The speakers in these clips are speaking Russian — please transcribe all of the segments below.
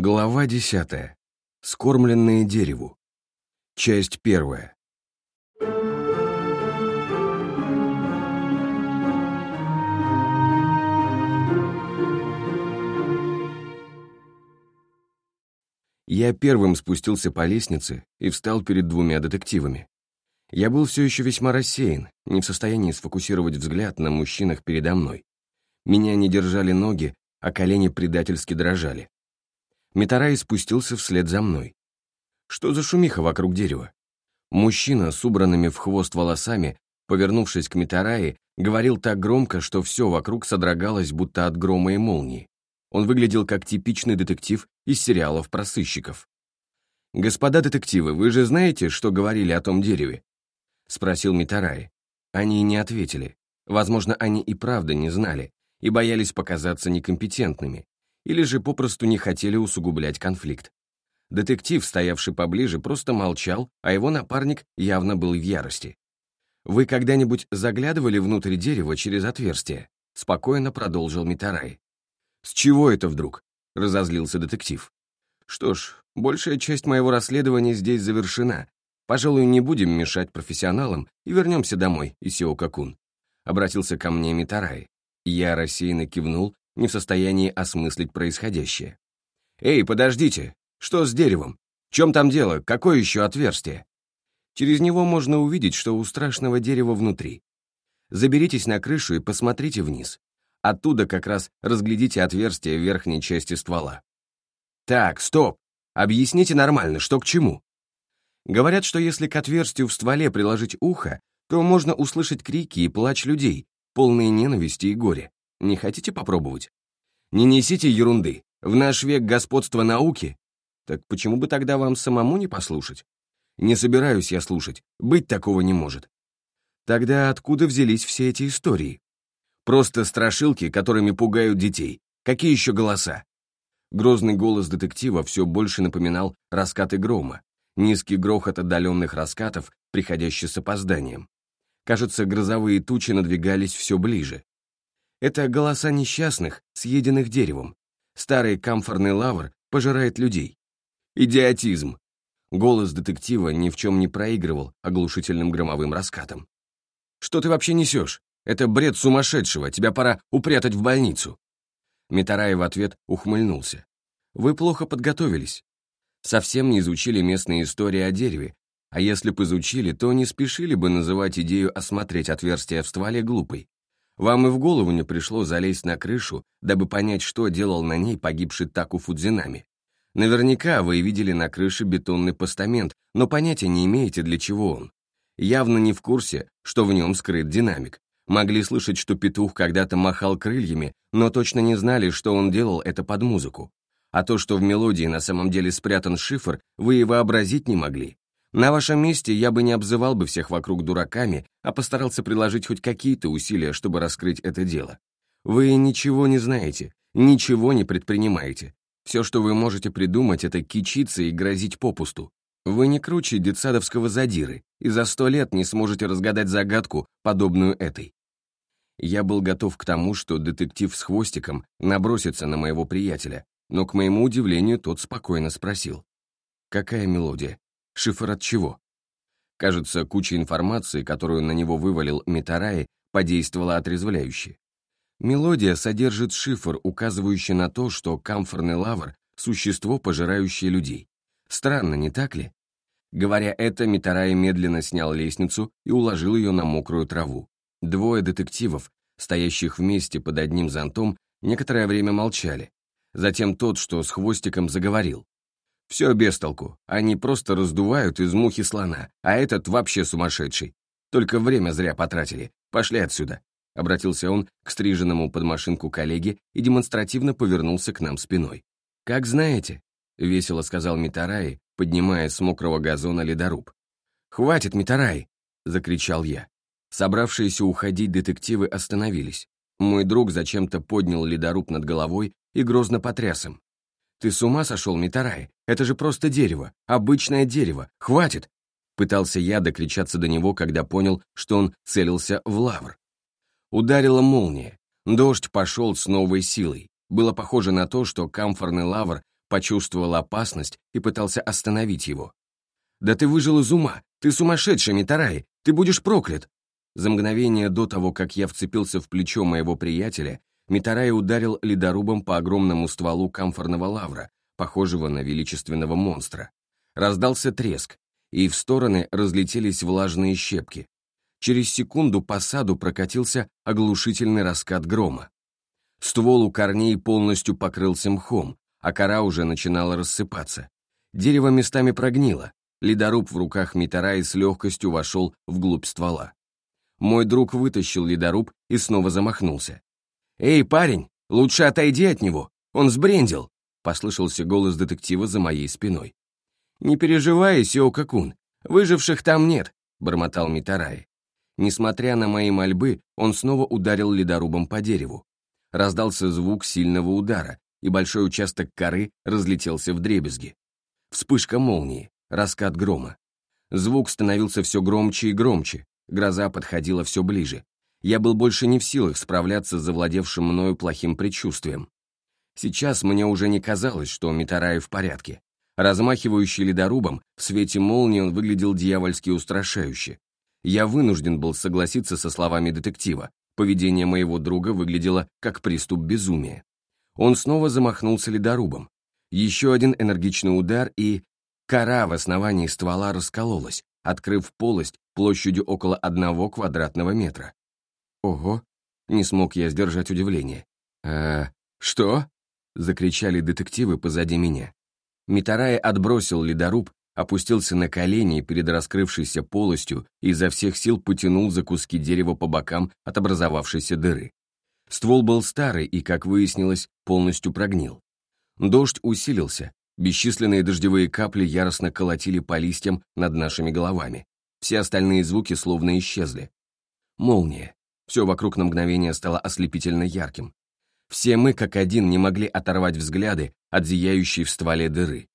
Глава десятая. Скормленные дереву. Часть первая. Я первым спустился по лестнице и встал перед двумя детективами. Я был все еще весьма рассеян, не в состоянии сфокусировать взгляд на мужчинах передо мной. Меня не держали ноги, а колени предательски дрожали. Митарай спустился вслед за мной. Что за шумиха вокруг дерева? Мужчина с убранными в хвост волосами, повернувшись к Митараи, говорил так громко, что все вокруг содрогалось, будто от грома и молнии. Он выглядел как типичный детектив из сериалов про сыщиков. «Господа детективы, вы же знаете, что говорили о том дереве?» — спросил Митараи. Они не ответили. Возможно, они и правда не знали и боялись показаться некомпетентными, или же попросту не хотели усугублять конфликт. Детектив, стоявший поближе, просто молчал, а его напарник явно был в ярости. «Вы когда-нибудь заглядывали внутрь дерева через отверстие?» — спокойно продолжил Митарай. «С чего это вдруг?» — разозлился детектив. «Что ж, большая часть моего расследования здесь завершена. Пожалуй, не будем мешать профессионалам и вернемся домой, Исио Какун», — обратился ко мне Митарай. Я рассеянно кивнул, не в состоянии осмыслить происходящее. «Эй, подождите! Что с деревом? В чем там дело? Какое еще отверстие?» Через него можно увидеть, что у страшного дерева внутри. Заберитесь на крышу и посмотрите вниз. Оттуда как раз разглядите отверстие в верхней части ствола. Так, стоп. Объясните нормально, что к чему. Говорят, что если к отверстию в стволе приложить ухо, то можно услышать крики и плач людей, полные ненависти и горя. Не хотите попробовать? Не несите ерунды. В наш век господства науки. Так почему бы тогда вам самому не послушать? Не собираюсь я слушать. Быть такого не может. Тогда откуда взялись все эти истории? Просто страшилки, которыми пугают детей. Какие еще голоса? Грозный голос детектива все больше напоминал раскаты грома, низкий грохот отдаленных раскатов, приходящий с опозданием. Кажется, грозовые тучи надвигались все ближе. Это голоса несчастных, съеденных деревом. Старый камфорный лавр пожирает людей. Идиотизм. Голос детектива ни в чем не проигрывал оглушительным громовым раскатом. «Что ты вообще несешь? Это бред сумасшедшего, тебя пора упрятать в больницу». Митарай в ответ ухмыльнулся. «Вы плохо подготовились. Совсем не изучили местные истории о дереве, а если бы изучили, то не спешили бы называть идею осмотреть отверстие в стволе глупой. Вам и в голову не пришло залезть на крышу, дабы понять, что делал на ней погибший Таку Фудзинами. Наверняка вы видели на крыше бетонный постамент, но понятия не имеете, для чего он. Явно не в курсе, что в нем скрыт динамик. Могли слышать, что петух когда-то махал крыльями, но точно не знали, что он делал это под музыку. А то, что в мелодии на самом деле спрятан шифр, вы и вообразить не могли. На вашем месте я бы не обзывал бы всех вокруг дураками, а постарался приложить хоть какие-то усилия, чтобы раскрыть это дело. Вы ничего не знаете, ничего не предпринимаете. Все, что вы можете придумать, это кичиться и грозить попусту. Вы не круче детсадовского задиры, и за сто лет не сможете разгадать загадку, подобную этой. Я был готов к тому, что детектив с хвостиком набросится на моего приятеля, но, к моему удивлению, тот спокойно спросил. «Какая мелодия? Шифр от чего? Кажется, куча информации, которую на него вывалил Митараи, подействовала отрезвляюще. Мелодия содержит шифр, указывающий на то, что камфорный лавр — существо, пожирающее людей. Странно, не так ли? Говоря это, Митараи медленно снял лестницу и уложил ее на мокрую траву. Двое детективов, стоящих вместе под одним зонтом, некоторое время молчали. Затем тот, что с хвостиком, заговорил. Все без толку. Они просто раздувают из мухи слона, а этот вообще сумасшедший. Только время зря потратили. Пошли отсюда. Обратился он к стриженному под машинку коллеге и демонстративно повернулся к нам спиной. «Как знаете», — весело сказал Митараи, поднимая с мокрого газона ледоруб. «Хватит, Митараи!» — закричал я. Собравшиеся уходить детективы остановились. Мой друг зачем-то поднял ледоруб над головой и грозно потряс им. «Ты с ума сошел, Митарай? Это же просто дерево, обычное дерево, хватит!» Пытался я докричаться до него, когда понял, что он целился в лавр. Ударила молния. Дождь пошел с новой силой. Было похоже на то, что камфорный лавр почувствовал опасность и пытался остановить его. «Да ты выжил из ума! Ты сумасшедший, Митарай! Ты будешь проклят!» За мгновение до того, как я вцепился в плечо моего приятеля, Митарай ударил ледорубом по огромному стволу камфорного лавра, похожего на величественного монстра. Раздался треск, и в стороны разлетелись влажные щепки. Через секунду по саду прокатился оглушительный раскат грома. Ствол у корней полностью покрылся мхом, а кора уже начинала рассыпаться. Дерево местами прогнило, ледоруб в руках Митараи с легкостью вошел вглубь ствола. Мой друг вытащил ледоруб и снова замахнулся. «Эй, парень, лучше отойди от него, он сбрендил!» послышался голос детектива за моей спиной. «Не переживай, Сиока-кун, выживших там нет», — бормотал Митарай. Несмотря на мои мольбы, он снова ударил ледорубом по дереву. Раздался звук сильного удара, и большой участок коры разлетелся в дребезги. Вспышка молнии, раскат грома. Звук становился все громче и громче, гроза подходила все ближе. Я был больше не в силах справляться с завладевшим мною плохим предчувствием. Сейчас мне уже не казалось, что Митарай в порядке. Размахивающий ледорубом, в свете молнии он выглядел дьявольски устрашающе. Я вынужден был согласиться со словами детектива. Поведение моего друга выглядело как приступ безумия. Он снова замахнулся ледорубом. Еще один энергичный удар, и... Кора в основании ствола раскололась, открыв полость площадью около одного квадратного метра. Ого! Не смог я сдержать удивление. «А... что?» — закричали детективы позади меня. Митарай отбросил ледоруб, опустился на колени перед раскрывшейся полостью и изо всех сил потянул за куски дерева по бокам от образовавшейся дыры. Ствол был старый и, как выяснилось, полностью прогнил. Дождь усилился, бесчисленные дождевые капли яростно колотили по листьям над нашими головами. Все остальные звуки словно исчезли. Молния. Все вокруг на мгновение стало ослепительно ярким. Все мы, как один, не могли оторвать взгляды от зияющей в стволе дыры.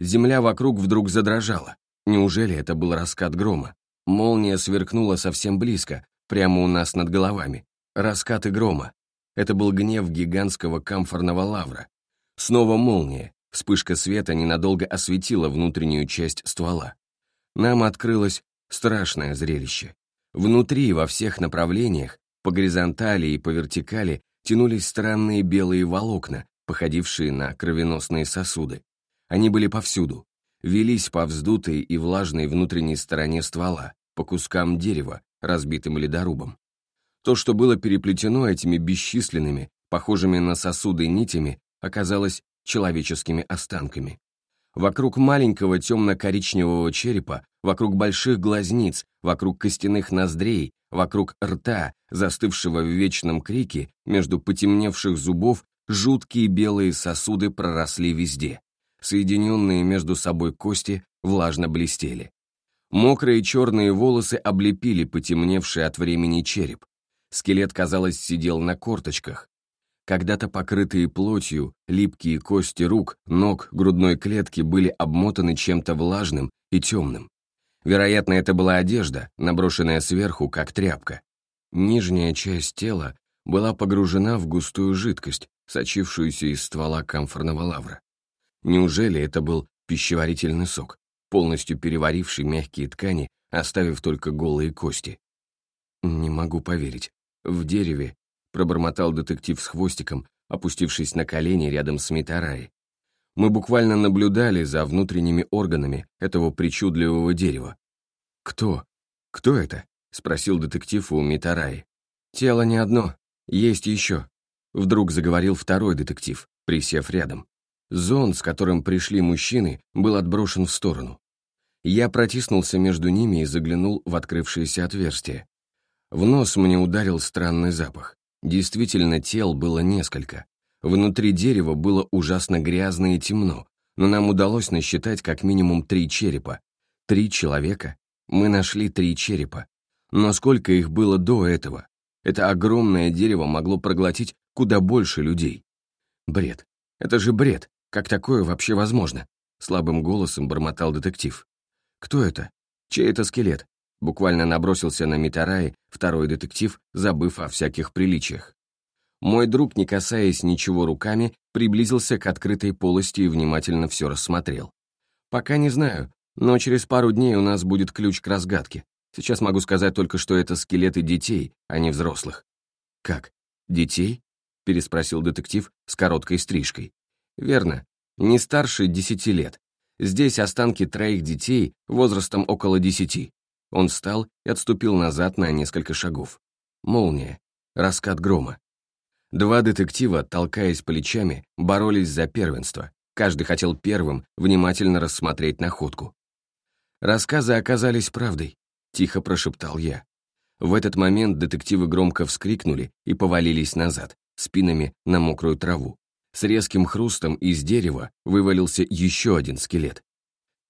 Земля вокруг вдруг задрожала. Неужели это был раскат грома? Молния сверкнула совсем близко, прямо у нас над головами. Раскаты грома. Это был гнев гигантского камфорного лавра. Снова молния. Вспышка света ненадолго осветила внутреннюю часть ствола. Нам открылось страшное зрелище. Внутри, во всех направлениях, по горизонтали и по вертикали, тянулись странные белые волокна, походившие на кровеносные сосуды. Они были повсюду, велись по вздутой и влажной внутренней стороне ствола, по кускам дерева, разбитым ледорубом. То, что было переплетено этими бесчисленными, похожими на сосуды нитями, оказалось человеческими останками. Вокруг маленького темно-коричневого черепа, вокруг больших глазниц, вокруг костяных ноздрей, вокруг рта, застывшего в вечном крике, между потемневших зубов, жуткие белые сосуды проросли везде. Соединенные между собой кости влажно блестели. Мокрые черные волосы облепили потемневший от времени череп. Скелет, казалось, сидел на корточках, когда-то покрытые плотью, липкие кости рук, ног, грудной клетки были обмотаны чем-то влажным и темным. Вероятно, это была одежда, наброшенная сверху, как тряпка. Нижняя часть тела была погружена в густую жидкость, сочившуюся из ствола камфорного лавра. Неужели это был пищеварительный сок, полностью переваривший мягкие ткани, оставив только голые кости? Не могу поверить. В дереве пробормотал детектив с хвостиком, опустившись на колени рядом с Митараи. Мы буквально наблюдали за внутренними органами этого причудливого дерева. «Кто? Кто это?» — спросил детектив у Митараи. «Тело не одно, есть еще», — вдруг заговорил второй детектив, присев рядом. Зон, с которым пришли мужчины, был отброшен в сторону. Я протиснулся между ними и заглянул в открывшееся отверстие. В нос мне ударил странный запах. Действительно, тел было несколько. Внутри дерева было ужасно грязно и темно, но нам удалось насчитать как минимум три черепа. Три человека. Мы нашли три черепа. Но сколько их было до этого? Это огромное дерево могло проглотить куда больше людей. Бред. Это же бред. Как такое вообще возможно? Слабым голосом бормотал детектив. Кто это? Чей это скелет? Буквально набросился на Митараи второй детектив, забыв о всяких приличиях. Мой друг, не касаясь ничего руками, приблизился к открытой полости и внимательно все рассмотрел. «Пока не знаю, но через пару дней у нас будет ключ к разгадке. Сейчас могу сказать только, что это скелеты детей, а не взрослых». «Как? Детей?» — переспросил детектив с короткой стрижкой. «Верно. Не старше десяти лет. Здесь останки троих детей возрастом около десяти». Он встал и отступил назад на несколько шагов. Молния. Раскат грома. Два детектива, толкаясь плечами, боролись за первенство. Каждый хотел первым внимательно рассмотреть находку. «Рассказы оказались правдой», — тихо прошептал я. В этот момент детективы громко вскрикнули и повалились назад, спинами на мокрую траву. С резким хрустом из дерева вывалился еще один скелет.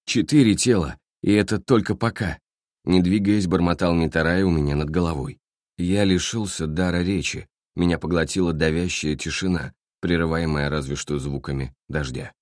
Четыре тела, и это только пока. Не двигаясь, бормотал Митарай у меня над головой. Я лишился дара речи, меня поглотила давящая тишина, прерываемая разве что звуками дождя.